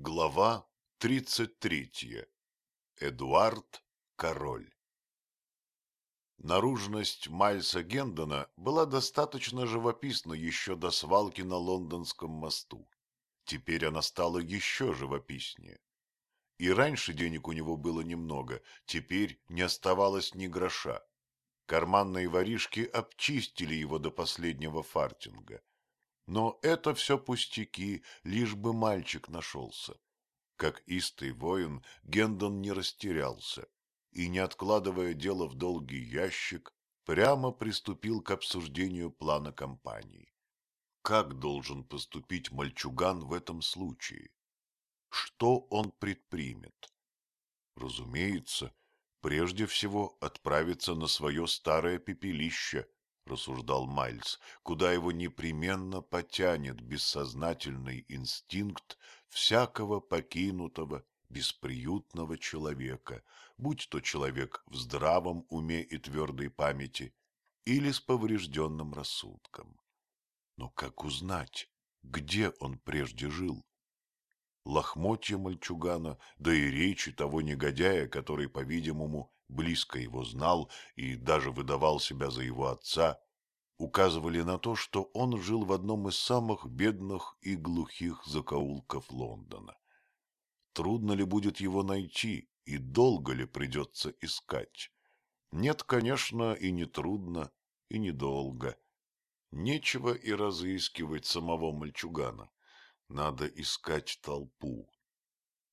Глава 33. Эдуард Король Наружность Мальса Гендона была достаточно живописна еще до свалки на Лондонском мосту. Теперь она стала еще живописнее. И раньше денег у него было немного, теперь не оставалось ни гроша. Карманные воришки обчистили его до последнего фартинга. Но это все пустяки, лишь бы мальчик нашелся. Как истый воин, Гендон не растерялся и, не откладывая дело в долгий ящик, прямо приступил к обсуждению плана компании. Как должен поступить мальчуган в этом случае? Что он предпримет? Разумеется, прежде всего отправиться на свое старое пепелище, рассуждал Майлз, куда его непременно потянет бессознательный инстинкт всякого покинутого, бесприютного человека, будь то человек в здравом уме и твердой памяти или с поврежденным рассудком. Но как узнать, где он прежде жил? Лохмотья мальчугана, да и речи того негодяя, который, по-видимому, близко его знал и даже выдавал себя за его отца, указывали на то, что он жил в одном из самых бедных и глухих закоулков Лондона. Трудно ли будет его найти и долго ли придется искать? Нет, конечно, и не трудно, и недолго. Нечего и разыскивать самого мальчугана. Надо искать толпу.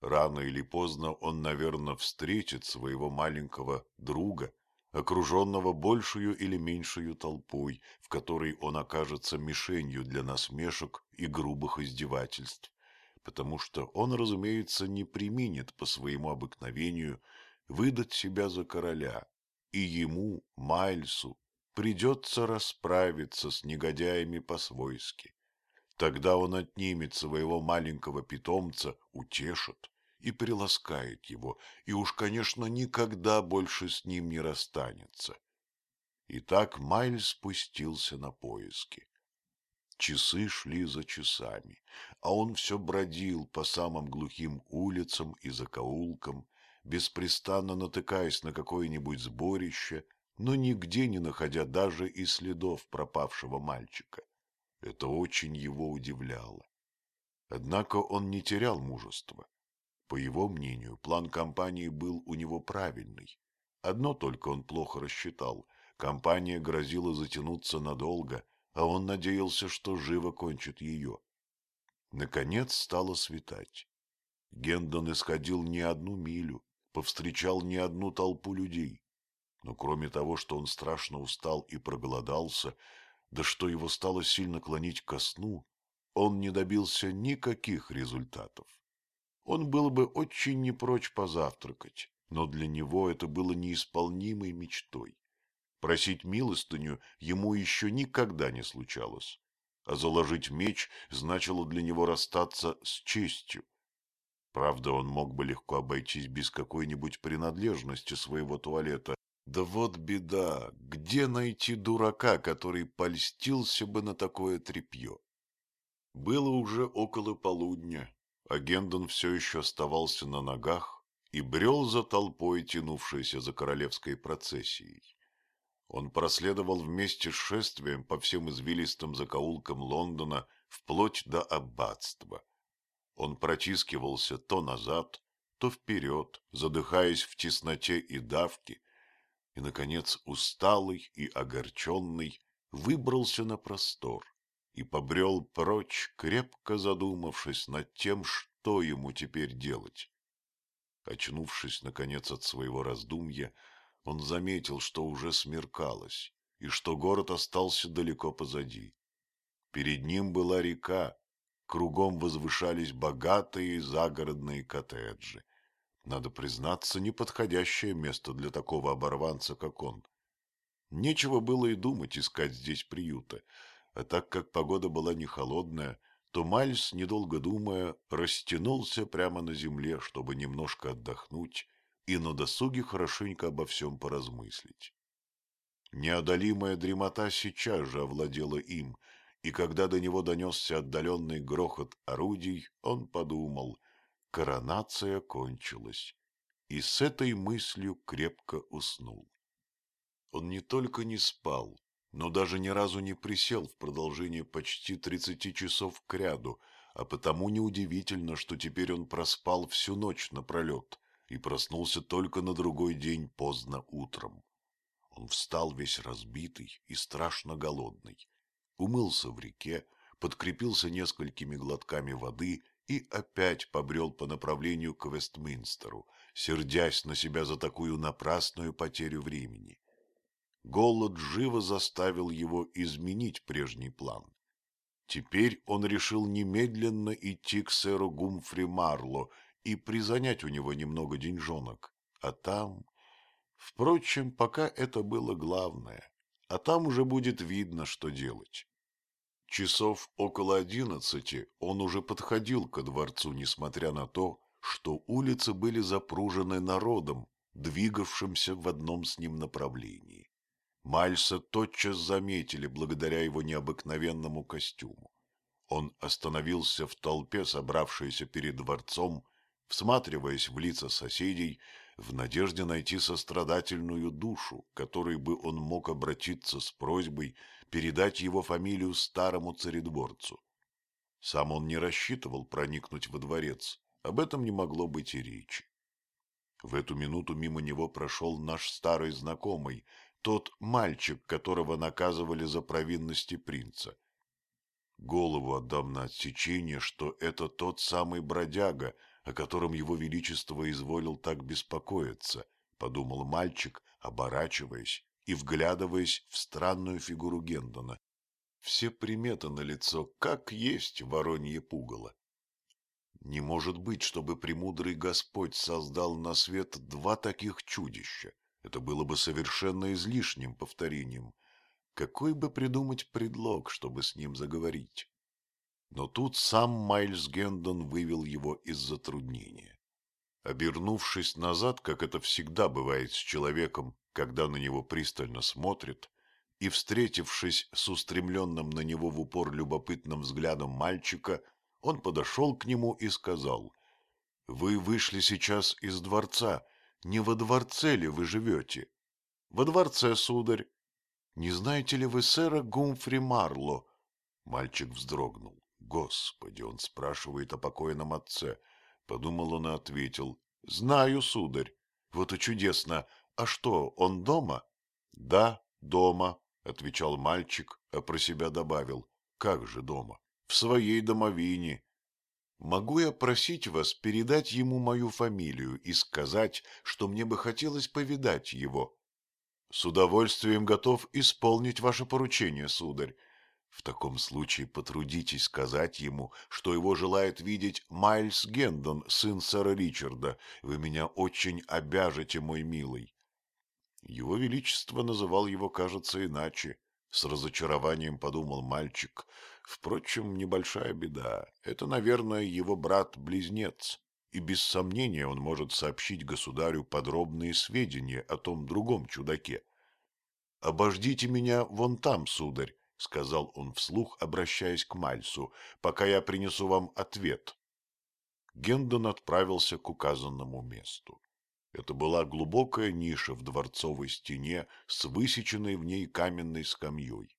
Рано или поздно он, наверное, встретит своего маленького друга, окруженного большую или меньшую толпой, в которой он окажется мишенью для насмешек и грубых издевательств, потому что он, разумеется, не применит по своему обыкновению выдать себя за короля, и ему, Майльсу, придется расправиться с негодяями по-свойски. Тогда он отнимет своего маленького питомца, утешит и приласкает его, и уж, конечно, никогда больше с ним не расстанется. И так Майль спустился на поиски. Часы шли за часами, а он все бродил по самым глухим улицам и закоулкам, беспрестанно натыкаясь на какое-нибудь сборище, но нигде не находя даже и следов пропавшего мальчика. Это очень его удивляло. Однако он не терял мужества. По его мнению, план компании был у него правильный. Одно только он плохо рассчитал. Компания грозила затянуться надолго, а он надеялся, что живо кончит ее. Наконец стало светать. Гендон исходил не одну милю, повстречал не одну толпу людей. Но кроме того, что он страшно устал и проголодался, да что его стало сильно клонить ко сну, он не добился никаких результатов. Он был бы очень не прочь позавтракать, но для него это было неисполнимой мечтой. Просить милостыню ему еще никогда не случалось, а заложить меч значило для него расстаться с честью. Правда, он мог бы легко обойтись без какой-нибудь принадлежности своего туалета, да вот беда, где найти дурака, который польстился бы на такое тряпье? Было уже около полудня, а все еще оставался на ногах и брел за толпой, тянувшейся за королевской процессией. Он проследовал вместе с шествием по всем извилистым закоулкам Лондона вплоть до аббатства. Он протискивался то назад, то вперед, задыхаясь в тесноте и давке, и, наконец, усталый и огорченный, выбрался на простор и побрел прочь, крепко задумавшись над тем, что ему теперь делать. Очнувшись, наконец, от своего раздумья, он заметил, что уже смеркалось, и что город остался далеко позади. Перед ним была река, кругом возвышались богатые загородные коттеджи. Надо признаться, неподходящее место для такого оборванца, как он. Нечего было и думать искать здесь приюта, а так как погода была не холодная, то Мальс, недолго думая, растянулся прямо на земле, чтобы немножко отдохнуть и на досуге хорошенько обо всем поразмыслить. Неодолимая дремота сейчас же овладела им, и когда до него донесся отдаленный грохот орудий, он подумал, коронация кончилась, и с этой мыслью крепко уснул. Он не только не спал, но даже ни разу не присел в продолжение почти тридцати часов к ряду, а потому неудивительно, что теперь он проспал всю ночь напролет и проснулся только на другой день поздно утром. Он встал весь разбитый и страшно голодный, умылся в реке, подкрепился несколькими глотками воды и опять побрел по направлению к Вестминстеру, сердясь на себя за такую напрасную потерю времени. Голод живо заставил его изменить прежний план. Теперь он решил немедленно идти к сэру Гумфри Марло и призанять у него немного деньжонок, а там... Впрочем, пока это было главное, а там уже будет видно, что делать. Часов около одиннадцати он уже подходил ко дворцу, несмотря на то, что улицы были запружены народом, двигавшимся в одном с ним направлении. Мальса тотчас заметили благодаря его необыкновенному костюму. Он остановился в толпе, собравшейся перед дворцом, всматриваясь в лица соседей, в надежде найти сострадательную душу, которой бы он мог обратиться с просьбой передать его фамилию старому царедворцу. Сам он не рассчитывал проникнуть во дворец, об этом не могло быть и речи. В эту минуту мимо него прошел наш старый знакомый, тот мальчик, которого наказывали за провинности принца. Голову отдам на отсечение, что это тот самый бродяга, о котором его величество изволил так беспокоиться, — подумал мальчик, оборачиваясь и вглядываясь в странную фигуру Гендона. Все приметы на лицо, как есть воронье пугало. Не может быть, чтобы премудрый Господь создал на свет два таких чудища. Это было бы совершенно излишним повторением. Какой бы придумать предлог, чтобы с ним заговорить? Но тут сам Майльс Гендон вывел его из затруднения. Обернувшись назад, как это всегда бывает с человеком, когда на него пристально смотрят, и, встретившись с устремленным на него в упор любопытным взглядом мальчика, он подошел к нему и сказал, «Вы вышли сейчас из дворца. Не во дворце ли вы живете?» «Во дворце, сударь». «Не знаете ли вы сэра Гумфри Марло?» Мальчик вздрогнул. Господи, он спрашивает о покойном отце. Подумал он и ответил. Знаю, сударь. Вот и чудесно. А что, он дома? Да, дома, отвечал мальчик, а про себя добавил. Как же дома? В своей домовине. Могу я просить вас передать ему мою фамилию и сказать, что мне бы хотелось повидать его? С удовольствием готов исполнить ваше поручение, сударь. В таком случае потрудитесь сказать ему, что его желает видеть Майльс Гендон, сын сэра Ричарда. Вы меня очень обяжете, мой милый. Его Величество называл его, кажется, иначе. С разочарованием подумал мальчик. Впрочем, небольшая беда. Это, наверное, его брат-близнец. И без сомнения он может сообщить государю подробные сведения о том другом чудаке. «Обождите меня вон там, сударь», — сказал он вслух, обращаясь к Мальсу, — пока я принесу вам ответ. Гендон отправился к указанному месту. Это была глубокая ниша в дворцовой стене с высеченной в ней каменной скамьей.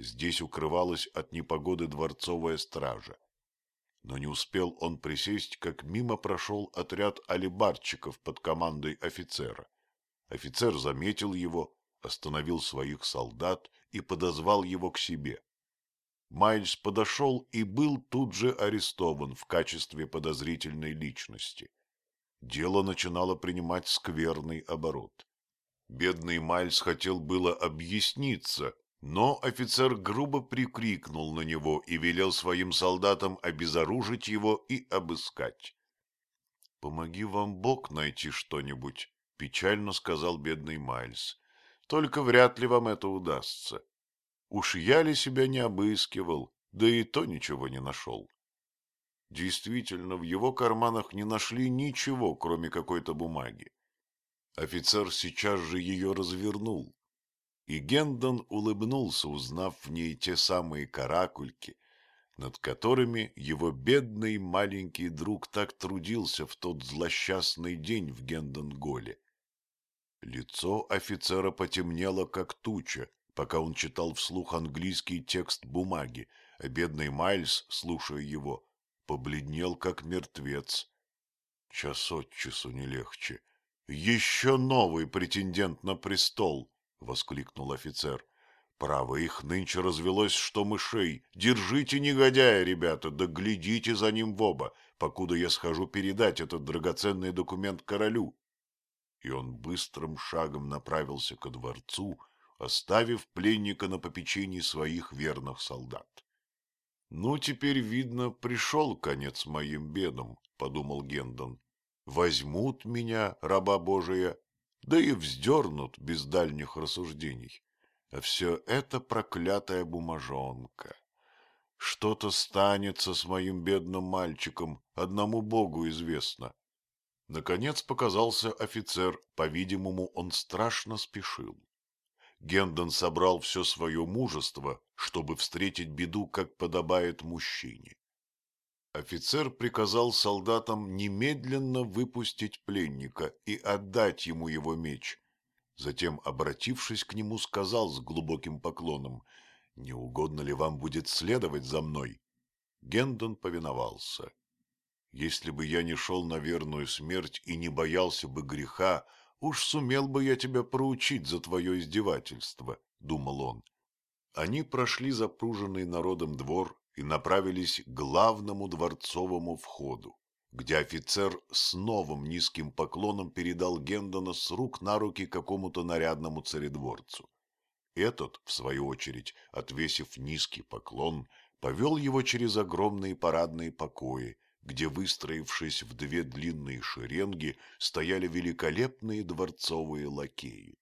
Здесь укрывалась от непогоды дворцовая стража. Но не успел он присесть, как мимо прошел отряд алибарчиков под командой офицера. Офицер заметил его, остановил своих солдат и подозвал его к себе. Майльс подошел и был тут же арестован в качестве подозрительной личности. Дело начинало принимать скверный оборот. Бедный Майльс хотел было объясниться, но офицер грубо прикрикнул на него и велел своим солдатам обезоружить его и обыскать. «Помоги вам Бог найти что-нибудь», — печально сказал бедный Майльс. Только вряд ли вам это удастся. Уж я ли себя не обыскивал, да и то ничего не нашел. Действительно, в его карманах не нашли ничего, кроме какой-то бумаги. Офицер сейчас же ее развернул, и Гендон улыбнулся, узнав в ней те самые каракульки, над которыми его бедный маленький друг так трудился в тот злосчастный день в Генденголе. Лицо офицера потемнело, как туча, пока он читал вслух английский текст бумаги, а бедный Майлз, слушая его, побледнел, как мертвец. Час от часу не легче. «Еще новый претендент на престол!» — воскликнул офицер. «Право, их нынче развелось, что мышей. Держите негодяя, ребята, да глядите за ним в оба, покуда я схожу передать этот драгоценный документ королю». И он быстрым шагом направился ко дворцу, оставив пленника на попечении своих верных солдат. «Ну, теперь, видно, пришел конец моим бедам», — подумал Гендон. «Возьмут меня, раба Божия, да и вздернут без дальних рассуждений. А все это проклятая бумажонка. Что-то станется с моим бедным мальчиком, одному Богу известно». Наконец показался офицер, по-видимому, он страшно спешил. Гендон собрал все свое мужество, чтобы встретить беду, как подобает мужчине. Офицер приказал солдатам немедленно выпустить пленника и отдать ему его меч. Затем, обратившись к нему, сказал с глубоким поклоном, «Не угодно ли вам будет следовать за мной?» Гендон повиновался. «Если бы я не шел на верную смерть и не боялся бы греха, «Уж сумел бы я тебя проучить за твое издевательство», — думал он. Они прошли запруженный народом двор и направились к главному дворцовому входу, где офицер с новым низким поклоном передал Гендона с рук на руки какому-то нарядному царедворцу. Этот, в свою очередь, отвесив низкий поклон, повел его через огромные парадные покои, где, выстроившись в две длинные шеренги, стояли великолепные дворцовые лакеи.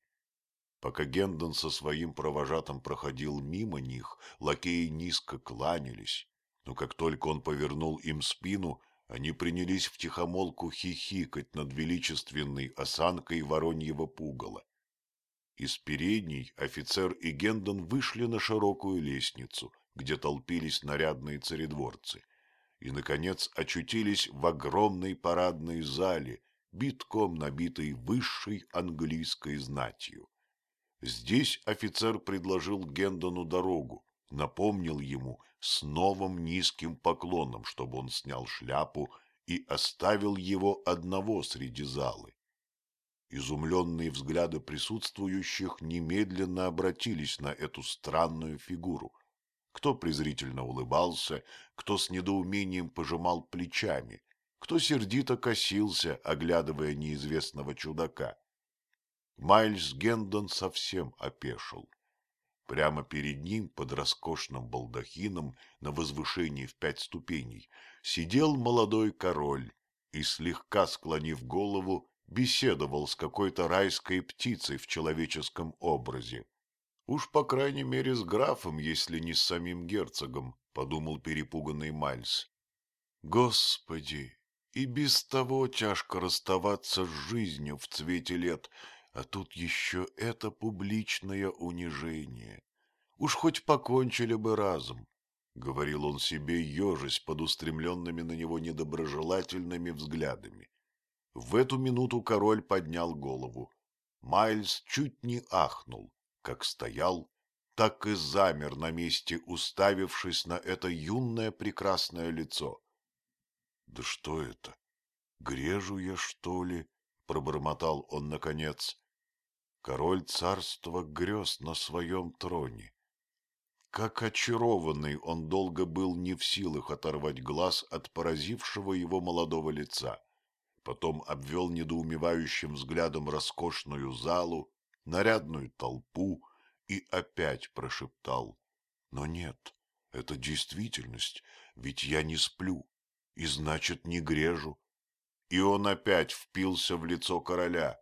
Пока Гендон со своим провожатым проходил мимо них, лакеи низко кланялись, но как только он повернул им спину, они принялись втихомолку хихикать над величественной осанкой вороньего пугала. Из передней офицер и Гендон вышли на широкую лестницу, где толпились нарядные царедворцы и, наконец, очутились в огромной парадной зале, битком набитой высшей английской знатью. Здесь офицер предложил Гендону дорогу, напомнил ему с новым низким поклоном, чтобы он снял шляпу и оставил его одного среди залы. Изумленные взгляды присутствующих немедленно обратились на эту странную фигуру – кто презрительно улыбался, кто с недоумением пожимал плечами, кто сердито косился, оглядывая неизвестного чудака. Майльс Гендон совсем опешил. Прямо перед ним, под роскошным балдахином, на возвышении в пять ступеней, сидел молодой король и, слегка склонив голову, беседовал с какой-то райской птицей в человеческом образе. Уж, по крайней мере, с графом, если не с самим герцогом, — подумал перепуганный Мальс. Господи, и без того тяжко расставаться с жизнью в цвете лет, а тут еще это публичное унижение. Уж хоть покончили бы разом, — говорил он себе, ежась под устремленными на него недоброжелательными взглядами. В эту минуту король поднял голову. Майлз чуть не ахнул как стоял, так и замер на месте, уставившись на это юное прекрасное лицо. — Да что это? Грежу я, что ли? — пробормотал он наконец. Король царства грез на своем троне. Как очарованный он долго был не в силах оторвать глаз от поразившего его молодого лица. Потом обвел недоумевающим взглядом роскошную залу, нарядную толпу и опять прошептал. Но нет, это действительность, ведь я не сплю, и значит не грежу. И он опять впился в лицо короля.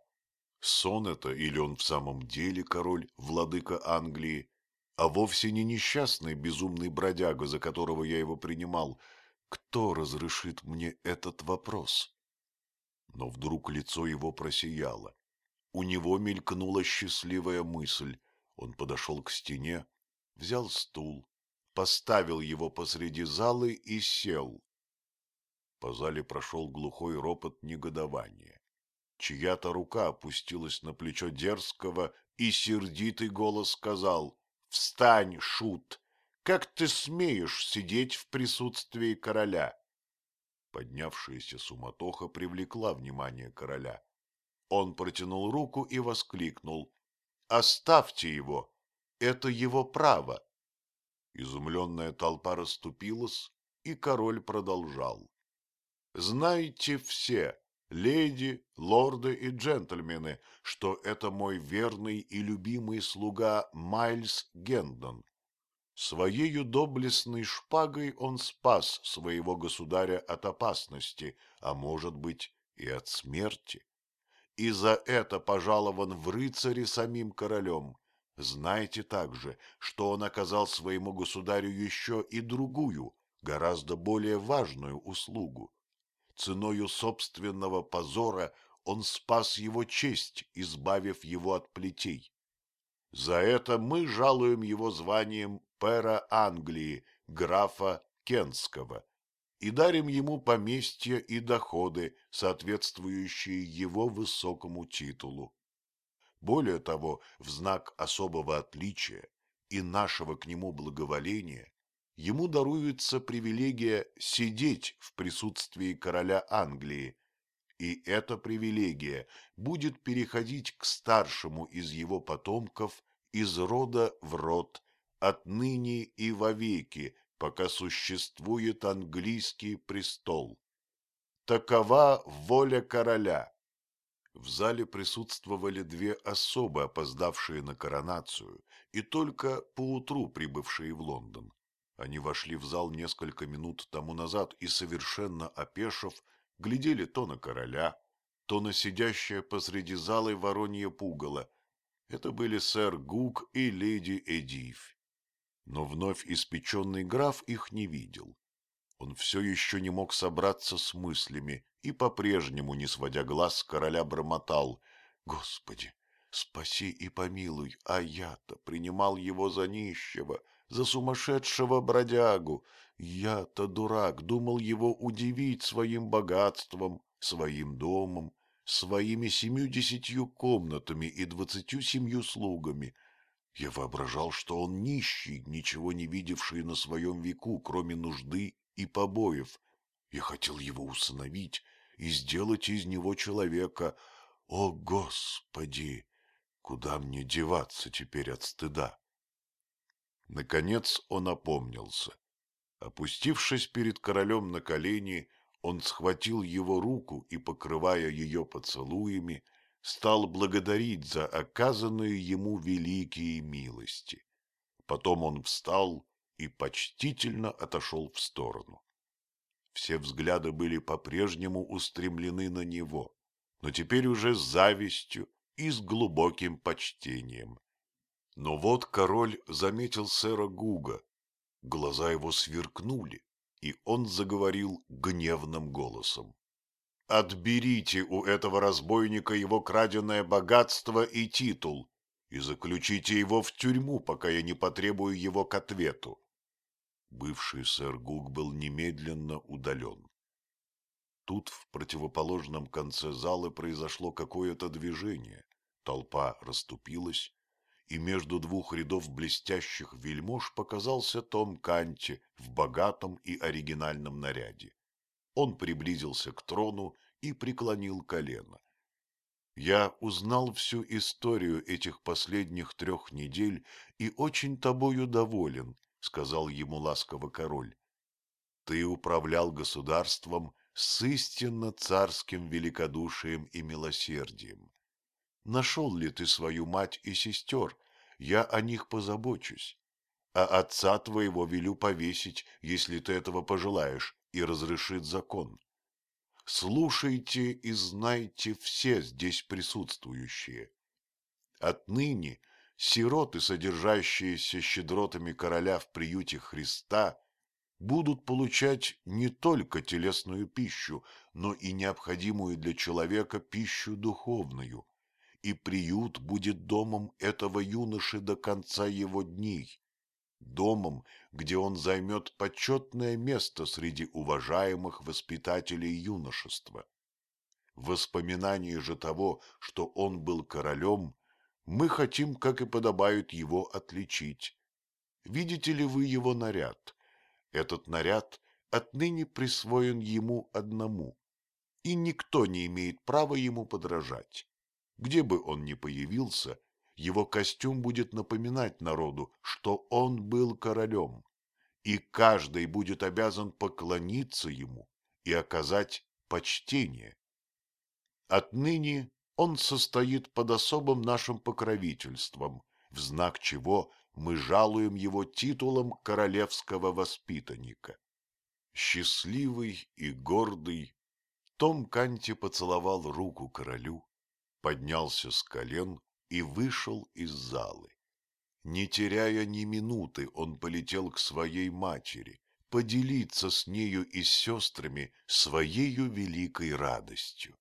Сон это или он в самом деле король, владыка Англии, а вовсе не несчастный безумный бродяга, за которого я его принимал. Кто разрешит мне этот вопрос? Но вдруг лицо его просияло. У него мелькнула счастливая мысль. Он подошел к стене, взял стул, поставил его посреди залы и сел. По зале прошел глухой ропот негодования. Чья-то рука опустилась на плечо дерзкого, и сердитый голос сказал «Встань, шут! Как ты смеешь сидеть в присутствии короля?» Поднявшаяся суматоха привлекла внимание короля. Он протянул руку и воскликнул «Оставьте его! Это его право!» Изумленная толпа расступилась, и король продолжал. «Знаете все, леди, лорды и джентльмены, что это мой верный и любимый слуга Майлз Гендон. Своею доблестной шпагой он спас своего государя от опасности, а может быть и от смерти. И за это пожалован в рыцари самим королем. Знайте также, что он оказал своему государю еще и другую, гораздо более важную услугу. Ценою собственного позора он спас его честь, избавив его от плетей. За это мы жалуем его званием пера Англии, графа Кенского, и дарим ему поместья и доходы, соответствующие его высокому титулу. Более того, в знак особого отличия и нашего к нему благоволения ему даруется привилегия сидеть в присутствии короля Англии, и эта привилегия будет переходить к старшему из его потомков из рода в род, отныне и вовеки, пока существует английский престол. Такова воля короля. В зале присутствовали две особы, опоздавшие на коронацию, и только поутру прибывшие в Лондон. Они вошли в зал несколько минут тому назад и, совершенно опешив, глядели то на короля, то на сидящее посреди залы воронье пугало. Это были сэр Гук и леди Эдив. Но вновь испеченный граф их не видел. Он все еще не мог собраться с мыслями и по-прежнему, не сводя глаз, короля бормотал. «Господи, спаси и помилуй, а я-то принимал его за нищего, за сумасшедшего бродягу. Я-то, дурак, думал его удивить своим богатством, своим домом, своими семью-десятью комнатами и двадцатью семью слугами. Я воображал, что он нищий, ничего не видевший на своем веку, кроме нужды и побоев. Я хотел его усыновить и сделать из него человека. О, Господи! Куда мне деваться теперь от стыда? Наконец он опомнился. Опустившись перед королем на колени, он схватил его руку и, покрывая ее поцелуями, стал благодарить за оказанные ему великие милости. Потом он встал и почтительно отошел в сторону. Все взгляды были по-прежнему устремлены на него, но теперь уже с завистью и с глубоким почтением. Но вот король заметил сэра Гуга. Глаза его сверкнули, и он заговорил гневным голосом. «Отберите у этого разбойника его краденое богатство и титул, и заключите его в тюрьму, пока я не потребую его к ответу. Бывший сэр Гук был немедленно удален. Тут в противоположном конце зала произошло какое-то движение. Толпа расступилась, и между двух рядов блестящих вельмож показался Том Канти в богатом и оригинальном наряде. Он приблизился к трону и преклонил колено. Я узнал всю историю этих последних трех недель и очень тобою доволен, — сказал ему ласково король. Ты управлял государством с истинно царским великодушием и милосердием. Нашел ли ты свою мать и сестер? Я о них позабочусь. А отца твоего велю повесить, если ты этого пожелаешь, и разрешит закон. Слушайте и знайте все здесь присутствующие. Отныне сироты, содержащиеся щедротами короля в приюте Христа, будут получать не только телесную пищу, но и необходимую для человека пищу духовную, и приют будет домом этого юноши до конца его дней. домом, где он займет почетное место среди уважаемых воспитателей юношества. В воспоминании же того, что он был королем, мы хотим, как и подобают, его отличить. Видите ли вы его наряд? Этот наряд отныне присвоен ему одному, и никто не имеет права ему подражать. Где бы он ни появился, его костюм будет напоминать народу, что он был королем, и каждый будет обязан поклониться ему и оказать почтение. Отныне он состоит под особым нашим покровительством, в знак чего мы жалуем его титулом королевского воспитанника. Счастливый и гордый, Том Канти поцеловал руку королю, поднялся с колен и вышел из залы. Не теряя ни минуты, он полетел к своей матери, поделиться с нею и с сестрами своею великой радостью.